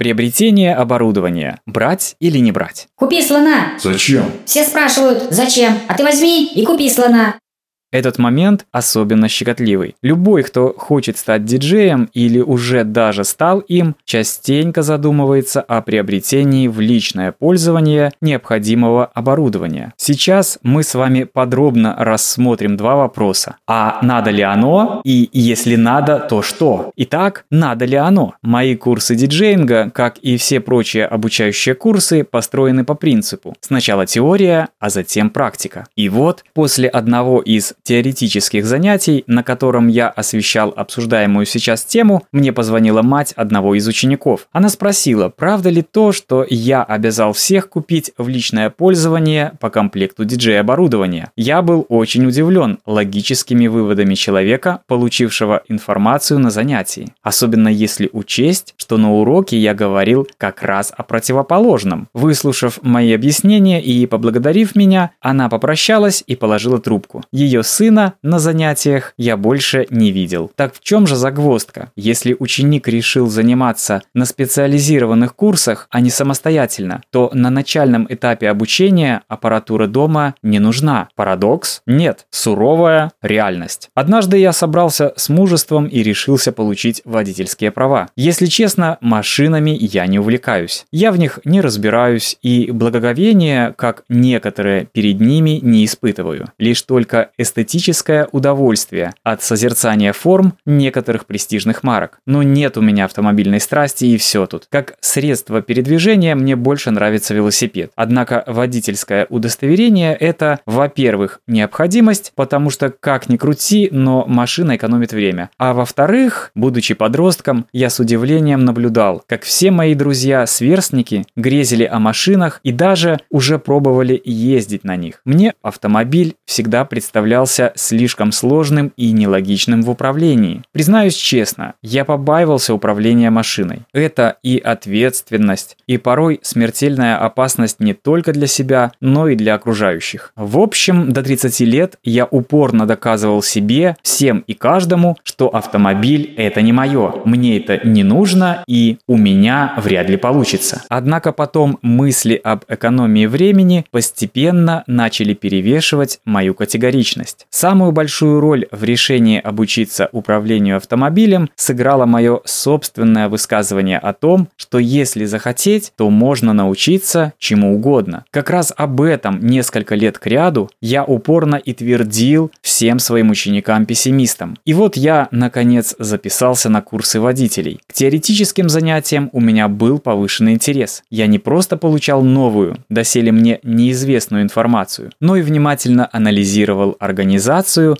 Приобретение оборудования. Брать или не брать? Купи слона. Зачем? Все спрашивают, зачем? А ты возьми и купи слона. Этот момент особенно щекотливый. Любой, кто хочет стать диджеем или уже даже стал им, частенько задумывается о приобретении в личное пользование необходимого оборудования. Сейчас мы с вами подробно рассмотрим два вопроса. А надо ли оно? И если надо, то что? Итак, надо ли оно? Мои курсы диджеинга, как и все прочие обучающие курсы, построены по принципу сначала теория, а затем практика. И вот после одного из теоретических занятий, на котором я освещал обсуждаемую сейчас тему, мне позвонила мать одного из учеников. Она спросила, правда ли то, что я обязал всех купить в личное пользование по комплекту диджей-оборудования. Я был очень удивлен логическими выводами человека, получившего информацию на занятии. Особенно если учесть, что на уроке я говорил как раз о противоположном. Выслушав мои объяснения и поблагодарив меня, она попрощалась и положила трубку. Ее сына на занятиях я больше не видел. Так в чем же загвоздка? Если ученик решил заниматься на специализированных курсах, а не самостоятельно, то на начальном этапе обучения аппаратура дома не нужна. Парадокс? Нет. Суровая реальность. Однажды я собрался с мужеством и решился получить водительские права. Если честно, машинами я не увлекаюсь. Я в них не разбираюсь и благоговения, как некоторые перед ними, не испытываю. Лишь только эстетическое удовольствие от созерцания форм некоторых престижных марок. Но нет у меня автомобильной страсти и все тут. Как средство передвижения мне больше нравится велосипед. Однако водительское удостоверение это, во-первых, необходимость, потому что как ни крути, но машина экономит время. А во-вторых, будучи подростком, я с удивлением наблюдал, как все мои друзья-сверстники грезили о машинах и даже уже пробовали ездить на них. Мне автомобиль всегда представлялся слишком сложным и нелогичным в управлении. Признаюсь честно, я побаивался управления машиной. Это и ответственность, и порой смертельная опасность не только для себя, но и для окружающих. В общем, до 30 лет я упорно доказывал себе, всем и каждому, что автомобиль это не мое, мне это не нужно и у меня вряд ли получится. Однако потом мысли об экономии времени постепенно начали перевешивать мою категоричность. Самую большую роль в решении обучиться управлению автомобилем сыграло мое собственное высказывание о том, что если захотеть, то можно научиться чему угодно. Как раз об этом несколько лет к ряду я упорно и твердил всем своим ученикам-пессимистам. И вот я, наконец, записался на курсы водителей. К теоретическим занятиям у меня был повышенный интерес. Я не просто получал новую, доселе мне неизвестную информацию, но и внимательно анализировал организацию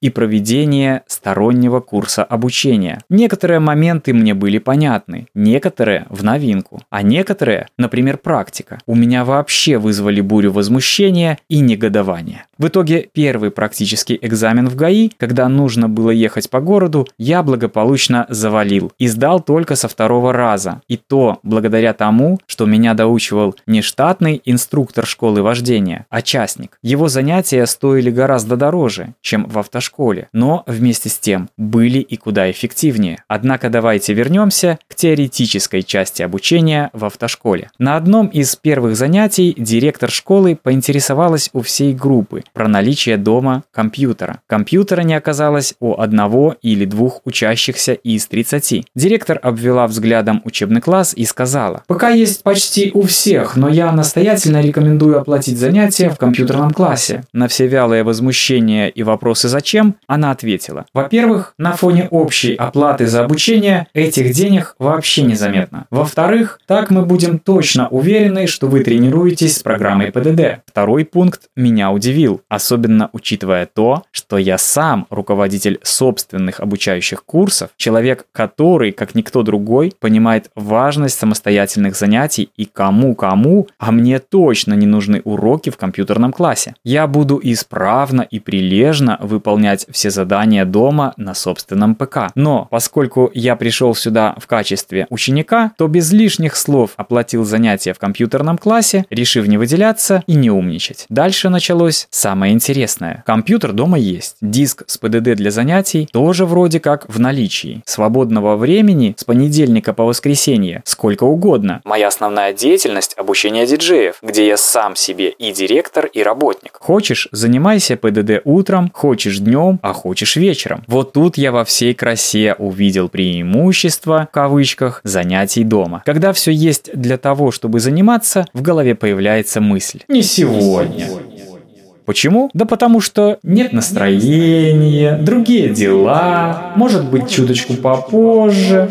и проведение стороннего курса обучения. Некоторые моменты мне были понятны, некоторые в новинку, а некоторые, например, практика, у меня вообще вызвали бурю возмущения и негодования. В итоге первый практический экзамен в ГАИ, когда нужно было ехать по городу, я благополучно завалил и сдал только со второго раза. И то благодаря тому, что меня доучивал не штатный инструктор школы вождения, а частник. Его занятия стоили гораздо дороже, чем в автошколе, но вместе с тем были и куда эффективнее. Однако давайте вернемся к теоретической части обучения в автошколе. На одном из первых занятий директор школы поинтересовалась у всей группы про наличие дома компьютера. Компьютера не оказалось у одного или двух учащихся из 30. Директор обвела взглядом учебный класс и сказала, «Пока есть почти у всех, но я настоятельно рекомендую оплатить занятия в компьютерном классе». На все вялые возмущения и вопросы «зачем?» она ответила, «Во-первых, на фоне общей оплаты за обучение этих денег вообще незаметно. Во-вторых, так мы будем точно уверены, что вы тренируетесь с программой ПДД». Второй пункт меня удивил, особенно учитывая то, что я сам руководитель собственных обучающих курсов, человек, который, как никто другой, понимает важность самостоятельных занятий и кому-кому, а мне точно не нужны уроки в компьютерном классе. Я буду исправно и прилежно прилежно выполнять все задания дома на собственном ПК. Но поскольку я пришел сюда в качестве ученика, то без лишних слов оплатил занятия в компьютерном классе, решив не выделяться и не умничать. Дальше началось самое интересное. Компьютер дома есть. Диск с ПДД для занятий тоже вроде как в наличии. Свободного времени с понедельника по воскресенье сколько угодно. Моя основная деятельность – обучение диджеев, где я сам себе и директор, и работник. Хочешь – занимайся ПДД утром, хочешь днем, а хочешь вечером. Вот тут я во всей красе увидел преимущество, в кавычках, занятий дома. Когда все есть для того, чтобы заниматься, в голове появляется мысль. Не сегодня. Почему? Да потому что нет настроения, другие дела, может быть чуточку попозже.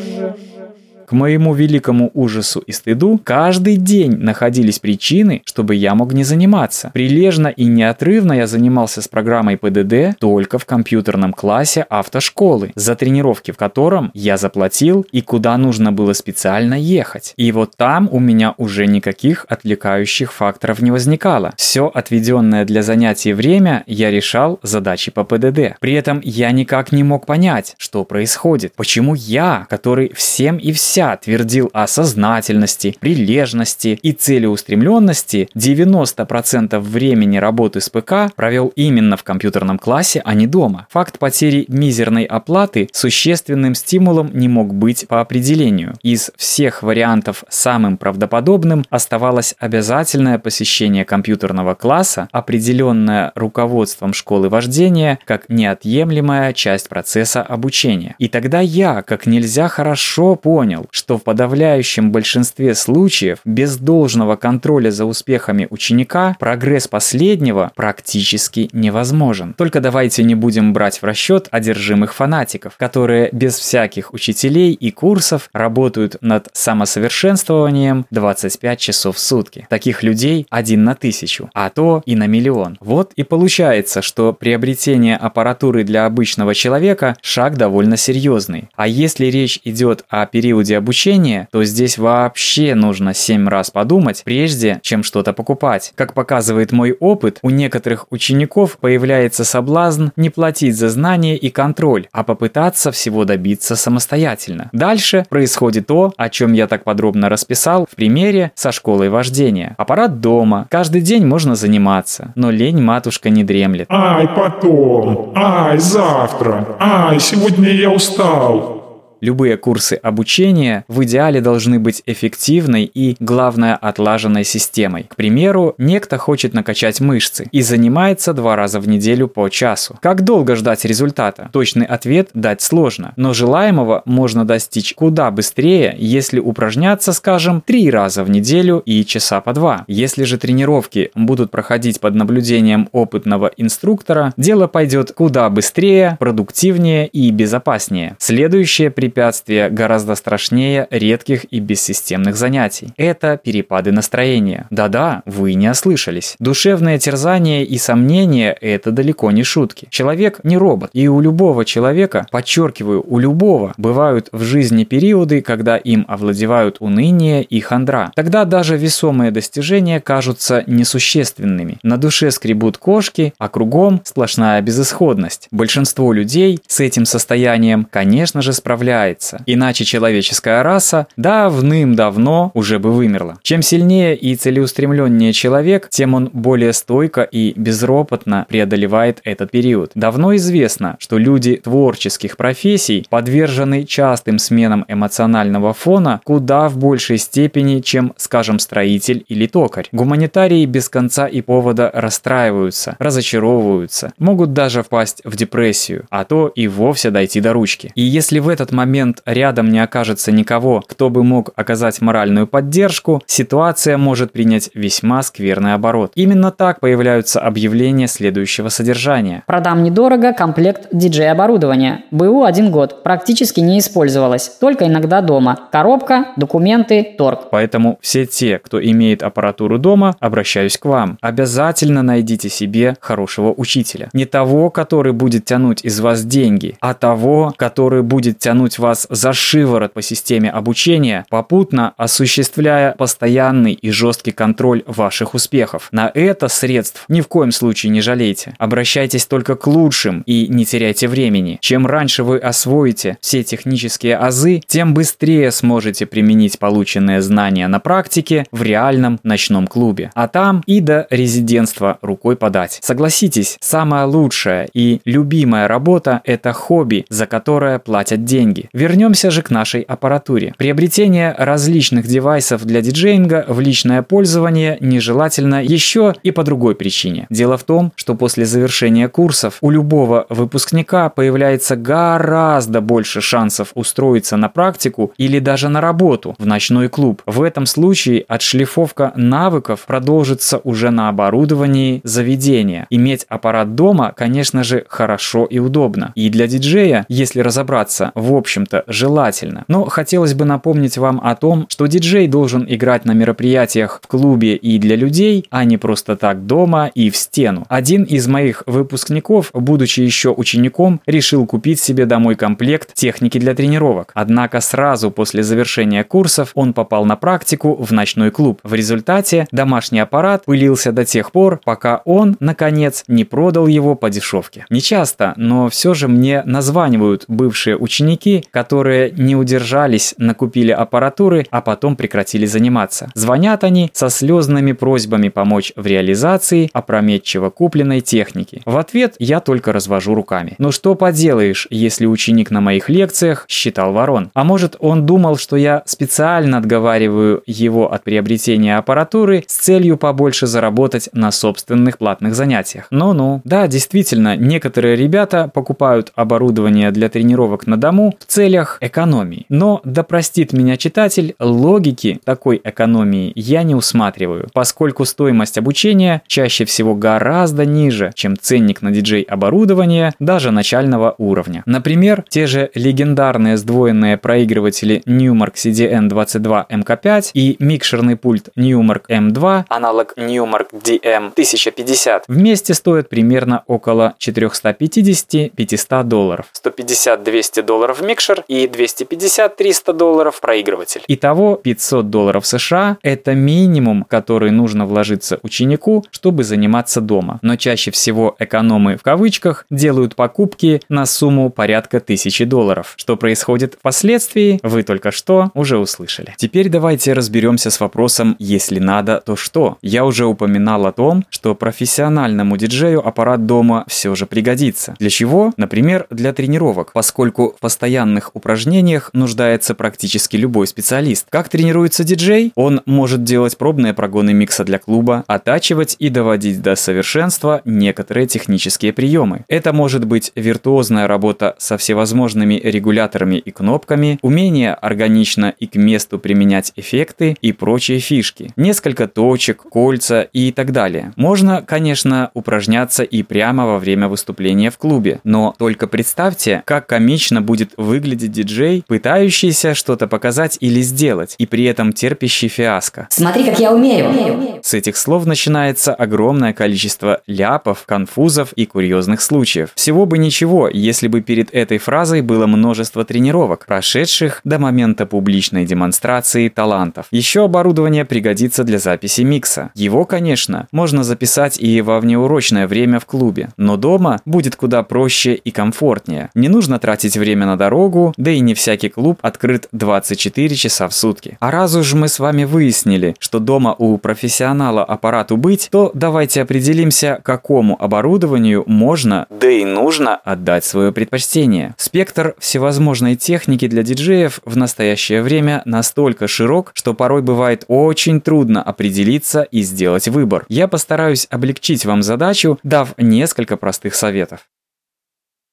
К моему великому ужасу и стыду, каждый день находились причины, чтобы я мог не заниматься. Прилежно и неотрывно я занимался с программой ПДД только в компьютерном классе автошколы, за тренировки в котором я заплатил и куда нужно было специально ехать. И вот там у меня уже никаких отвлекающих факторов не возникало. Все отведенное для занятий время я решал задачи по ПДД. При этом я никак не мог понять, что происходит. Почему я, который всем и вся вся твердил о сознательности, прилежности и целеустремленности, 90% времени работы с ПК провел именно в компьютерном классе, а не дома. Факт потери мизерной оплаты существенным стимулом не мог быть по определению. Из всех вариантов самым правдоподобным оставалось обязательное посещение компьютерного класса, определенное руководством школы вождения как неотъемлемая часть процесса обучения. И тогда я как нельзя хорошо понял, что в подавляющем большинстве случаев без должного контроля за успехами ученика прогресс последнего практически невозможен. Только давайте не будем брать в расчет одержимых фанатиков, которые без всяких учителей и курсов работают над самосовершенствованием 25 часов в сутки. Таких людей один на тысячу, а то и на миллион. Вот и получается, что приобретение аппаратуры для обычного человека шаг довольно серьезный. А если речь идет о периоде обучения, то здесь вообще нужно 7 раз подумать, прежде чем что-то покупать. Как показывает мой опыт, у некоторых учеников появляется соблазн не платить за знания и контроль, а попытаться всего добиться самостоятельно. Дальше происходит то, о чем я так подробно расписал в примере со школой вождения. Аппарат дома, каждый день можно заниматься, но лень матушка не дремлет. Ай, потом, ай, завтра, ай, сегодня я устал. Любые курсы обучения в идеале должны быть эффективной и, главное, отлаженной системой. К примеру, некто хочет накачать мышцы и занимается два раза в неделю по часу. Как долго ждать результата? Точный ответ дать сложно, но желаемого можно достичь куда быстрее, если упражняться, скажем, три раза в неделю и часа по два. Если же тренировки будут проходить под наблюдением опытного инструктора, дело пойдет куда быстрее, продуктивнее и безопаснее. Следующее при препятствия гораздо страшнее редких и бессистемных занятий. Это перепады настроения. Да-да, вы не ослышались. Душевное терзание и сомнения – это далеко не шутки. Человек не робот. И у любого человека, подчеркиваю, у любого, бывают в жизни периоды, когда им овладевают уныние и хандра. Тогда даже весомые достижения кажутся несущественными. На душе скребут кошки, а кругом сплошная безысходность. Большинство людей с этим состоянием, конечно же, справляются справляется. Иначе человеческая раса давным-давно уже бы вымерла. Чем сильнее и целеустремленнее человек, тем он более стойко и безропотно преодолевает этот период. Давно известно, что люди творческих профессий подвержены частым сменам эмоционального фона куда в большей степени, чем, скажем, строитель или токарь. Гуманитарии без конца и повода расстраиваются, разочаровываются, могут даже впасть в депрессию, а то и вовсе дойти до ручки. И если в этот момент момент рядом не окажется никого, кто бы мог оказать моральную поддержку, ситуация может принять весьма скверный оборот. Именно так появляются объявления следующего содержания. Продам недорого комплект диджей-оборудования. БУ один год. Практически не использовалось. Только иногда дома. Коробка, документы, торг. Поэтому все те, кто имеет аппаратуру дома, обращаюсь к вам. Обязательно найдите себе хорошего учителя. Не того, который будет тянуть из вас деньги, а того, который будет тянуть засунуть вас за шиворот по системе обучения, попутно осуществляя постоянный и жесткий контроль ваших успехов. На это средств ни в коем случае не жалейте. Обращайтесь только к лучшим и не теряйте времени. Чем раньше вы освоите все технические азы, тем быстрее сможете применить полученные знания на практике в реальном ночном клубе. А там и до резидентства рукой подать. Согласитесь, самая лучшая и любимая работа – это хобби, за которое платят деньги. Вернемся же к нашей аппаратуре. Приобретение различных девайсов для диджеинга в личное пользование нежелательно еще и по другой причине. Дело в том, что после завершения курсов у любого выпускника появляется гораздо больше шансов устроиться на практику или даже на работу в ночной клуб. В этом случае отшлифовка навыков продолжится уже на оборудовании заведения. Иметь аппарат дома, конечно же, хорошо и удобно. И для диджея, если разобраться, в общем-то, желательно. Но хотелось бы напомнить вам о том, что диджей должен играть на мероприятиях в клубе и для людей, а не просто так дома и в стену. Один из моих выпускников, будучи еще учеником, решил купить себе домой комплект техники для тренировок. Однако сразу после завершения курсов он попал на практику в ночной клуб. В результате домашний аппарат пылился до тех пор, пока он, наконец, не продал его по дешевке. Не часто, но все же мне названивают бывшие ученики, которые не удержались, накупили аппаратуры, а потом прекратили заниматься. Звонят они со слезными просьбами помочь в реализации опрометчиво купленной техники. В ответ я только развожу руками. Ну что поделаешь, если ученик на моих лекциях считал ворон? А может он думал, что я специально отговариваю его от приобретения аппаратуры с целью побольше заработать на собственных платных занятиях? Ну-ну. Да, действительно, некоторые ребята покупают оборудование для тренировок на дому в целях экономии. Но, да простит меня читатель, логики такой экономии я не усматриваю, поскольку стоимость обучения чаще всего гораздо ниже, чем ценник на диджей оборудование даже начального уровня. Например, те же легендарные сдвоенные проигрыватели Newmark CDN22 MK5 и микшерный пульт Newmark M2, аналог Newmark DM 1050, вместе стоят примерно около 450-500 долларов. 150-200 долларов микшер и 250-300 долларов проигрыватель. Итого 500 долларов США – это минимум, который нужно вложиться ученику, чтобы заниматься дома. Но чаще всего экономы в кавычках делают покупки на сумму порядка тысячи долларов. Что происходит впоследствии, вы только что уже услышали. Теперь давайте разберемся с вопросом «если надо, то что?». Я уже упоминал о том, что профессиональному диджею аппарат дома все же пригодится. Для чего? Например, для тренировок, поскольку в постоянных упражнениях нуждается практически любой специалист. Как тренируется диджей? Он может делать пробные прогоны микса для клуба, оттачивать и доводить до совершенства некоторые технические приемы. Это может быть виртуозная работа со всевозможными регуляторами и кнопками, умение органично и к месту применять эффекты и прочие фишки, несколько точек, кольца и так далее. Можно, конечно, упражняться и прямо во время выступления в клубе, но только представьте, как комично будет выглядеть диджей, пытающийся что-то показать или сделать, и при этом терпящий фиаско. Смотри, как я умею. С этих слов начинается огромное количество ляпов, конфузов и курьезных случаев. Всего бы ничего, если бы перед этой фразой было множество тренировок, прошедших до момента публичной демонстрации талантов. Еще оборудование пригодится для записи микса. Его, конечно, можно записать и во внеурочное время в клубе, но дома будет куда проще и комфортнее. Не нужно тратить время на дорогу, да и не всякий клуб открыт 24 часа в сутки. А раз уж мы с вами выяснили, что дома у профессионала аппарату быть, то давайте определимся, какому оборудованию можно, да и нужно отдать свое предпочтение. Спектр всевозможной техники для диджеев в настоящее время настолько широк, что порой бывает очень трудно определиться и сделать выбор. Я постараюсь облегчить вам задачу, дав несколько простых советов.